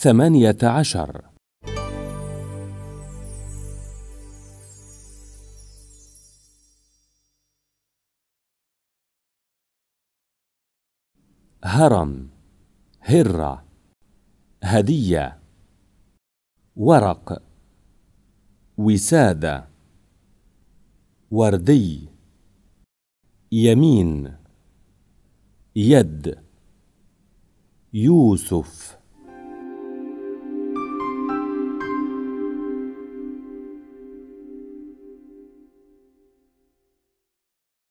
ثمانية عشر. هرم هرة هدية ورق وسادة وردي يمين يد يوسف.